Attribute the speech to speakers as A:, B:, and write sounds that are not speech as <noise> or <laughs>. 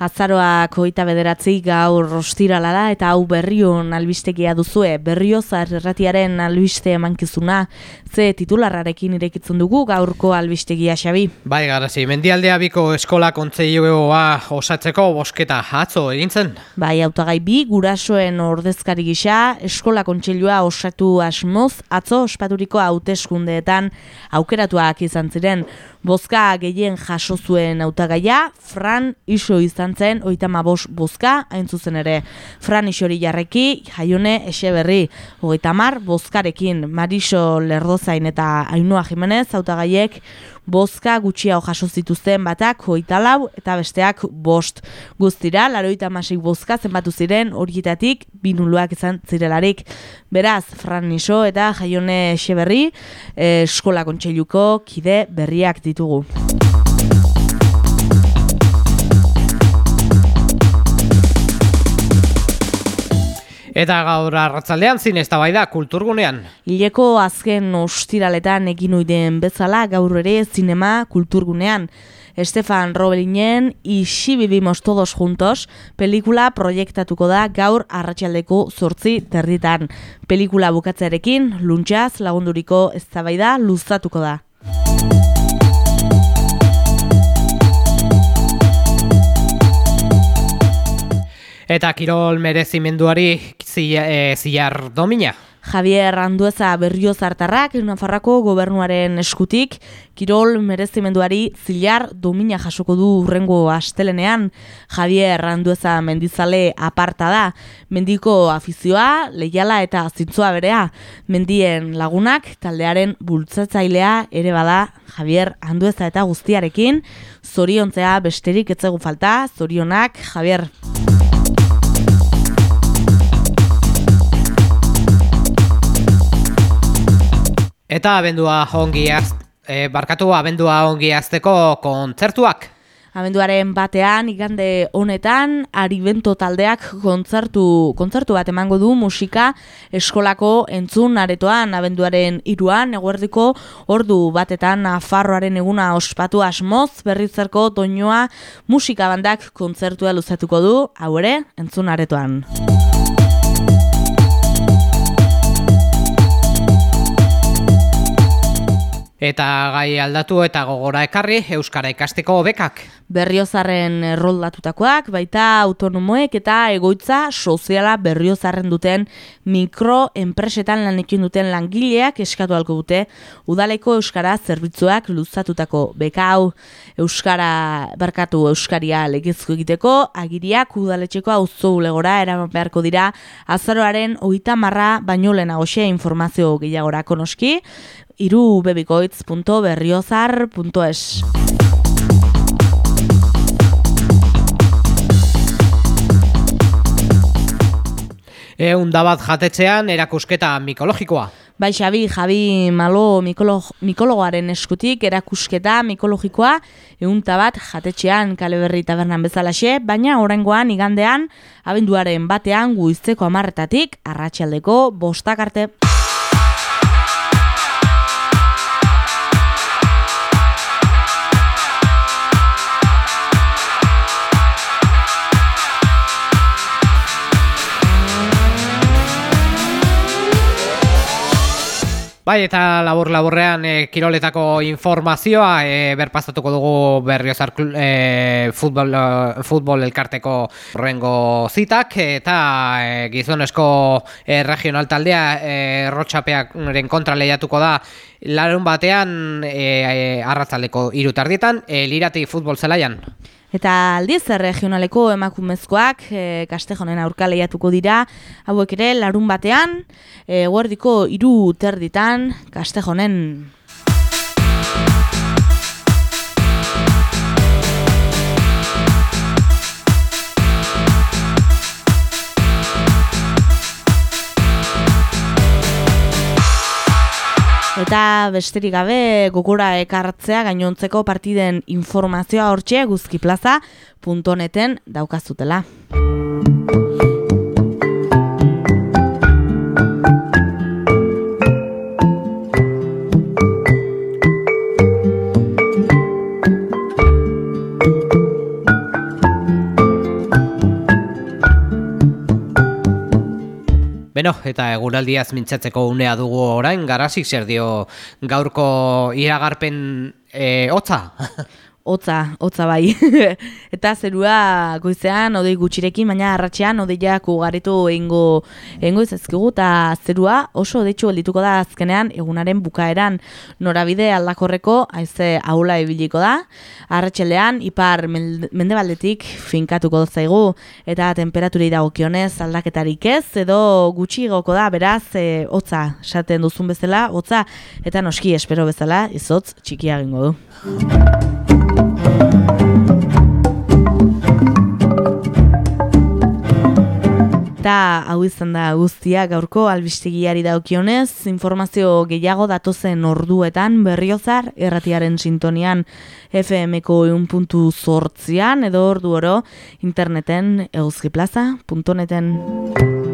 A: Azaroak oita bederatzi gaur rostirala da eta hau berrion albistegia duzue, berriozar erratiaren albiste emankizuna, ze titularrarekin irekitzen dugu gaurko albistegia xabi.
B: Bai, garazi, mendialdea biko eskola kontzeioa osatzeko bosketa atzo egintzen?
A: Bai, autagai bi, gurasoen ordezkari gisa, eskola kontseilua osatu asmoz, atzo ospaturiko hauteskundeetan aukeratuak izan ziren, Bozka gehien jaso zuen hautagaia, Fran iso izan zen, oita mabos bozka, hain zuzen ere. Fran isori jarreki, jaione ese berri, oita mar, bozkarekin, Mariso Lerdozain eta Ainua Jimenez, hautagaiek, bozka gutxia jaso zituzten batak hoita lau eta besteak bost. Guztira, laroita masik bozka zenbatu ziren horietatik binuluak izan zirelarik. Beraz, Fran Niso eta Jaione Xeberri eh, eskola kontseiluko kide berriak ditugu.
B: Eta gaur arratzaldean zin ez da kulturgunean.
A: Ileko azken ostiraletan egin oiden bezala gaur ere zinema kulturgunean. Estefan Robelinen Ixi bibimos todos juntos pelikula proiektatuko da gaur arratsaldeko zortzi terditan. Pelikula bukatzearekin, luntxaz lagunduriko eztabaida luzatuko da.
B: Eta kirol merezimenduari eh, zilar domina.
A: Javier Andueza berrio zartarrak, Nafarrako gobernuaren eskutik, Kirol merezimenduari zilar domina jasoko du urrengo astelenean. Javier Andueza mendizale aparta da, mendiko afizioa, leiala eta zintzoa berea. Mendien lagunak, taldearen bultzatzailea ere bada, Javier Andueza eta guztiarekin, zoriontzea besterik etzegu falta, zorionak, Javier.
B: Eta abendua ongi az, e, barkatu abendua ongi azteko kontzertuak.
A: Abenduaren batean, igande honetan, Aribento taldeak kontzertu, kontzertu bat emango du musika eskolako entzun aretoan, abenduaren iruan, eguerdiko ordu batetan, afarroaren eguna ospatu asmoz, berrizerko toinoa musika bandak kontzertua luzatuko du, hau ere, entzun aretoan.
B: Eta gai aldatu eta gogora ekarri Euskara ikasteko bekak.
A: Berriozarren erroldatutakoak, baita autonomoek eta egoitza soziala berriozarren duten mikroenpresetan lanekin duten langileak eskatu alko dute udaleko Euskara zerbitzuak luzatutako beka hau Euskara barkatu Euskaria legezko egiteko, agiriak udaletxeko hau legora eraman beharko dira azaroaren oita marra baino lehenagoxe informazio gehiagora konoski, irubebikoitz.berriozar.es
B: Egun bat jatetzean erakusketa mikologikoa.
A: Bai, Xabi, Javi Malo mikologoaren eskutik erakusketa mikologikoa egun bat jatetxean kaleberri tabernan bezalaxe, baina horrengoan igandean abenduaren batean guizteko amarretatik arratsialdeko bostak arte.
B: Bai, eta labur-laburrean e, kiroletako informazioa e, berpazatuko dugu berriozar e, futbol, futbol elkarteko rengo zitak eta e, gizonesko e, regional taldea e, rotxapearen kontra lehiatuko da larun batean e, e, arratzaleko irutardietan e, lirati futbol zelaian.
A: Eta aldiz regionaleko emakumezkoak e, kastejonen aurka lehiatuko dira, hauek ere larun batean, e, guardiko iru terditan kastejonen Eta besterik gabe gogora ekartzea gainontzeko partiden informazioa hortxe guzkiplaza.neten daukazutela.
B: Beno, eta eguraldiaz mintzatzeko unea dugu orain, garasik zer dio gaurko iragarpen e, hotza? <laughs>
A: hotza, hotza bai. <laughs> eta zerua goizean odei gutxirekin, baina arratxean odeiak ugaritu egingo egingo izazkigu, eta zerua oso odeitxu geldituko da azkenean egunaren bukaeran norabide aldakorreko haize aula ibiliko da. Arratxelean ipar mendebaldetik finkatuko zaigu eta temperaturei dagokionez aldaketarik ez edo gutxi goko da beraz e, hotza esaten duzun bezala, hotza eta noski espero bezala izotz txikia egingo du. Eta hau izan da guztia gaurko albistegiari daukionez, informazio gehiago datozen orduetan berriozar erratiaren sintonian FM-ko puntu zortzian edo ordu oro interneten eusgiplaza.neten.